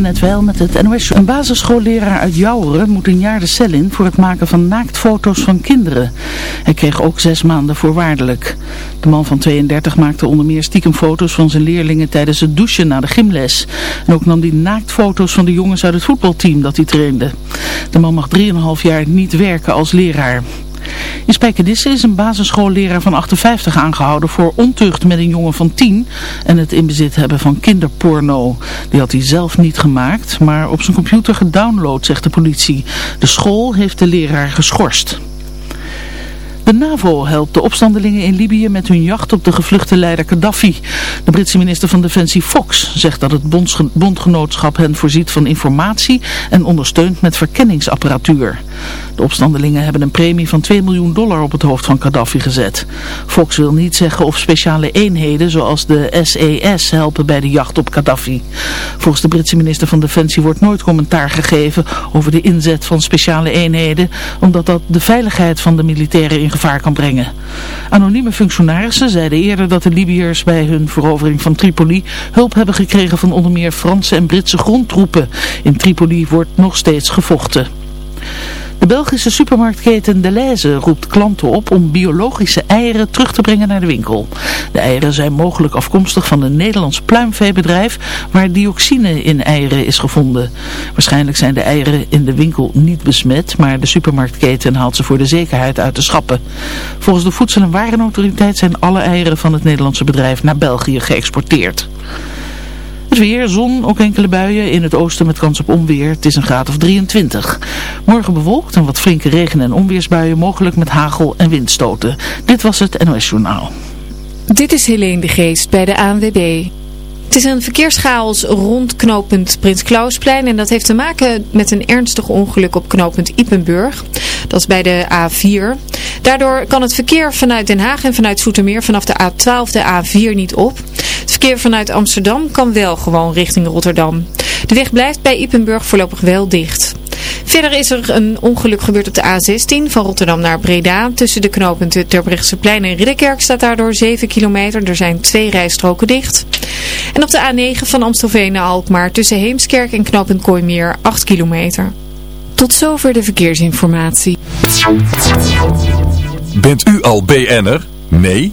net wel met het NOS. Een basisschoolleraar uit Jouweren moet een jaar de cel in voor het maken van naaktfoto's van kinderen. Hij kreeg ook zes maanden voorwaardelijk. De man van 32 maakte onder meer stiekem foto's van zijn leerlingen tijdens het douchen na de gymles. En ook nam hij naaktfoto's van de jongens uit het voetbalteam dat hij trainde. De man mag 3,5 jaar niet werken als leraar. In Spijkenisse is een basisschoolleraar van 58 aangehouden voor ontucht met een jongen van 10 en het in bezit hebben van kinderporno. Die had hij zelf niet gemaakt, maar op zijn computer gedownload, zegt de politie. De school heeft de leraar geschorst. De NAVO helpt de opstandelingen in Libië met hun jacht op de gevluchte leider Gaddafi. De Britse minister van Defensie Fox zegt dat het bondgenootschap hen voorziet van informatie en ondersteunt met verkenningsapparatuur. De opstandelingen hebben een premie van 2 miljoen dollar op het hoofd van Gaddafi gezet. Fox wil niet zeggen of speciale eenheden zoals de SES e helpen bij de jacht op Gaddafi. Volgens de Britse minister van Defensie wordt nooit commentaar gegeven over de inzet van speciale eenheden, omdat dat de veiligheid van de militairen in gevaar kan brengen. Anonieme functionarissen zeiden eerder dat de Libiërs bij hun verovering van Tripoli hulp hebben gekregen van onder meer Franse en Britse grondtroepen. In Tripoli wordt nog steeds gevochten. De Belgische supermarktketen Deleuze roept klanten op om biologische eieren terug te brengen naar de winkel. De eieren zijn mogelijk afkomstig van een Nederlands pluimveebedrijf waar dioxine in eieren is gevonden. Waarschijnlijk zijn de eieren in de winkel niet besmet, maar de supermarktketen haalt ze voor de zekerheid uit de schappen. Volgens de Voedsel- en Warenautoriteit zijn alle eieren van het Nederlandse bedrijf naar België geëxporteerd. Het weer, zon, ook enkele buien. In het oosten met kans op onweer. Het is een graad of 23. Morgen bewolkt en wat flinke regen- en onweersbuien. Mogelijk met hagel en windstoten. Dit was het NOS Journaal. Dit is Helene de Geest bij de ANWB. Het is een verkeerschaos rond knooppunt Prins Klausplein en dat heeft te maken met een ernstig ongeluk op knooppunt Ipenburg. Dat is bij de A4. Daardoor kan het verkeer vanuit Den Haag en vanuit Zoetermeer vanaf de A12 de A4 niet op. Het verkeer vanuit Amsterdam kan wel gewoon richting Rotterdam. De weg blijft bij Ipenburg voorlopig wel dicht. Verder is er een ongeluk gebeurd op de A16 van Rotterdam naar Breda. Tussen de knooppunten Terbrechtseplein en Ridderkerk staat daardoor 7 kilometer. Er zijn twee rijstroken dicht. En op de A9 van Amstelveen naar Alkmaar tussen Heemskerk en knooppunt Kooimeer 8 kilometer. Tot zover de verkeersinformatie. Bent u al BN'er? Nee?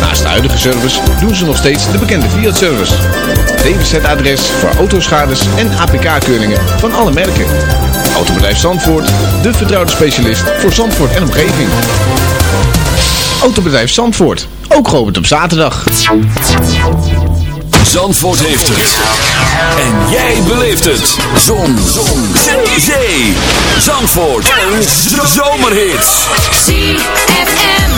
Naast de huidige service doen ze nog steeds de bekende Fiat-service. DWZ-adres voor autoschades en APK-keuringen van alle merken. Autobedrijf Zandvoort, de vertrouwde specialist voor Zandvoort en omgeving. Autobedrijf Zandvoort, ook geopend op zaterdag. Zandvoort heeft het. En jij beleeft het. Zon. Zon. Zee. Zee. Zandvoort. Een zomerhit. ZFM.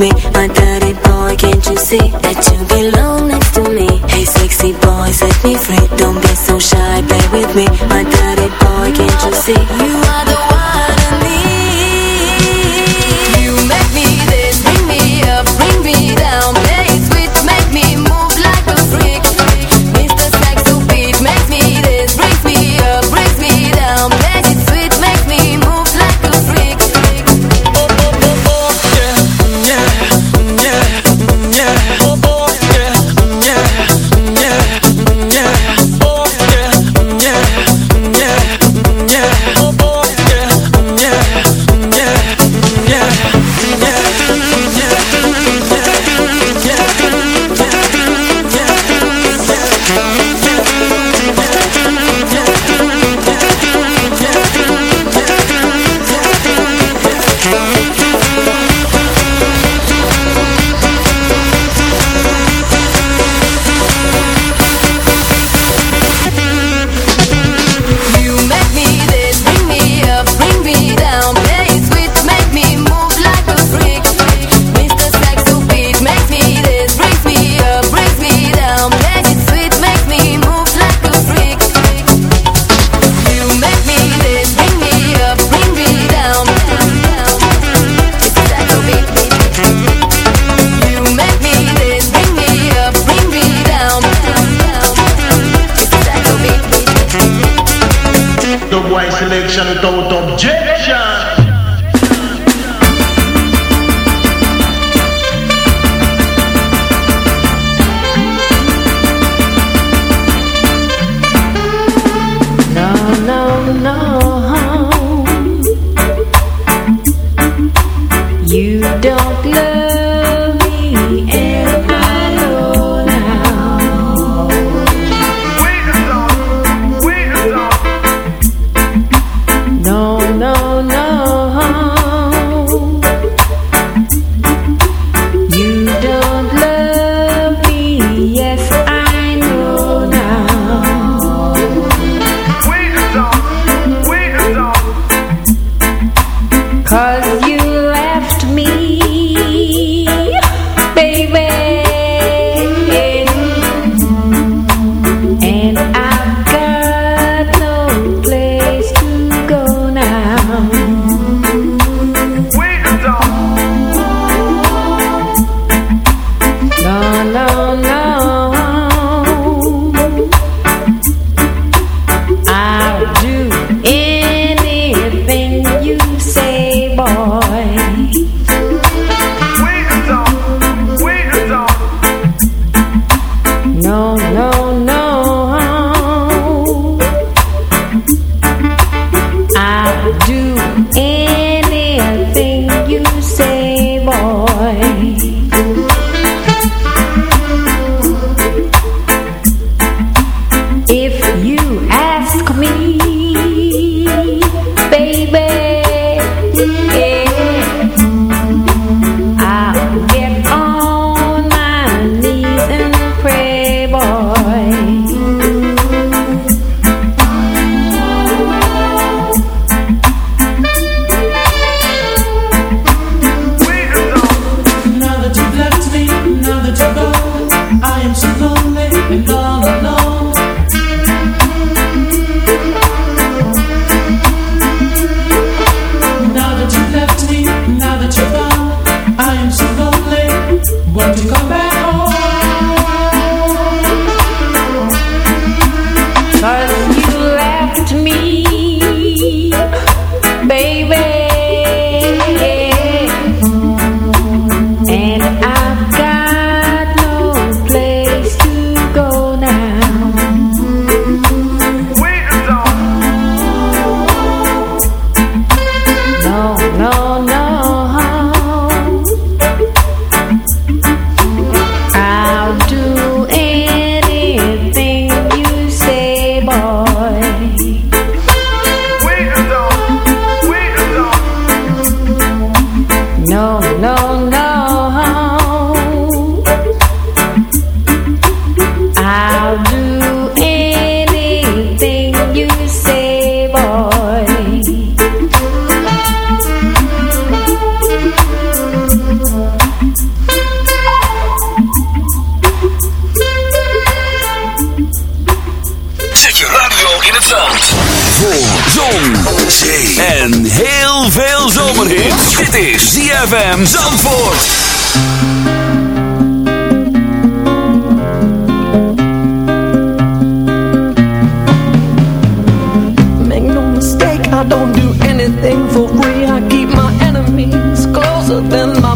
me, my dirty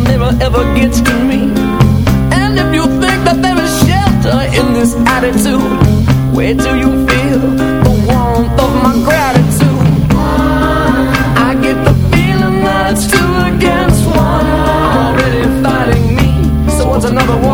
mirror ever gets to me. And if you think that there is shelter in this attitude, where do you feel the warmth of my gratitude? I get the feeling that it's two against one. Already fighting me, so what's another one?